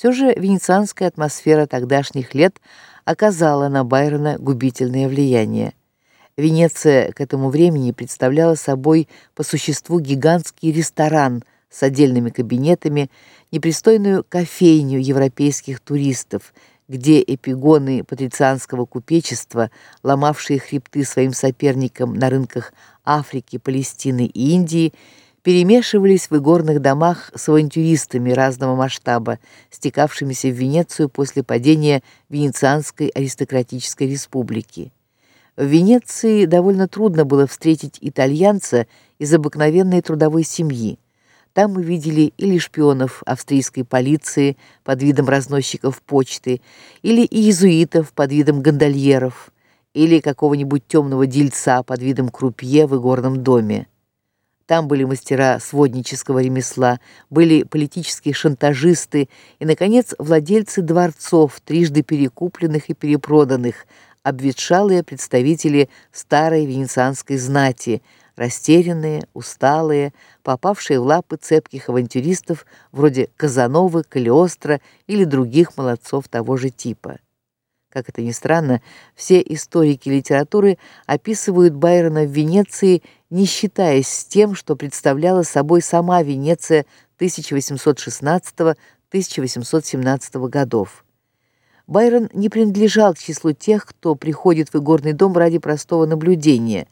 Все же венецианская атмосфера тогдашних лет оказала на Байрона губительное влияние. Венеция к этому времени представляла собой по существу гигантский ресторан с отдельными кабинетами, непристойную кофейню европейских туристов, где эпигоны патрицианского купечества, ломавшие хребты своим соперникам на рынках Африки, Палестины и Индии, перемешивались в игорных домах с авантюристами разного масштаба, стекавшимися в Венецию после падения Венецианской аристократической республики. В Венеции довольно трудно было встретить итальянца из обыкновенной трудовой семьи. Там мы видели или шпионов австрийской полиции под видом разносчиков почты, или иезуитов под видом гондольеров, или какого-нибудь темного дельца под видом крупье в игорном доме. Там были мастера своднического ремесла, были политические шантажисты и наконец владельцы дворцов, трижды перекупленных и перепроданных, обветшалые представители старой венецианской знати, растерянные, усталые, попавшие в лапы цепких авантюристов вроде Казановы, Калиостро или других молодцов того же типа. Как это ни странно, все историки литературы описывают Байрона в Венеции, не считаясь с тем, что представляла собой сама Венеция 1816-1817 годов. Байрон не принадлежал к числу тех, кто приходит в игорный дом ради простого наблюдения.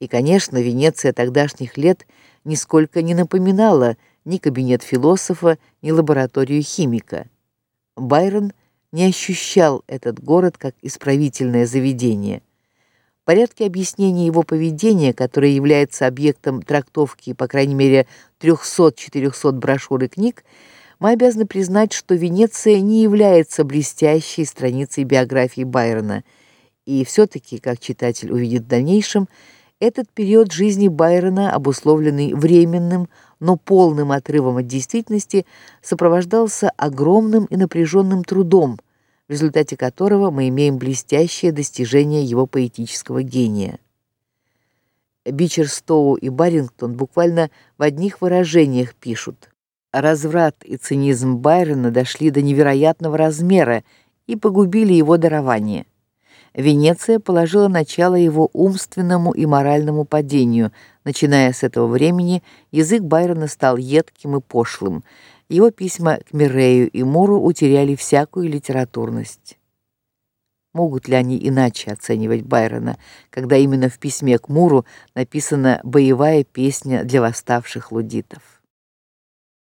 И, конечно, Венеция тогдашних лет нисколько не напоминала ни кабинет философа, ни лабораторию химика. Байрон не ощущал этот город как исправительное заведение. Порядки объяснения его поведения, которое является объектом трактовки, по крайней мере, 300-400 брошюр и книг, мы обязаны признать, что Венеция не является блестящей страницей биографии Байрона, и все таки как читатель увидит в дальнейшем, этот период жизни Байрона, обусловленный временным, но полным отрывом от действительности, сопровождался огромным и напряженным трудом, в результате которого мы имеем блестящее достижение его поэтического гения. Бичерстоу и Барингтон буквально в одних выражениях пишут: Разврат и цинизм Байрона дошли до невероятного размера и погубили его дарование. Венеция положила начало его умственному и моральному падению. Начиная с этого времени, язык Байрона стал едким и пошлым. Его письма к Мирею и Муру утеряли всякую литературность. Могут ли они иначе оценивать Байрона, когда именно в письме к Муру написана боевая песня для восставших лудитов?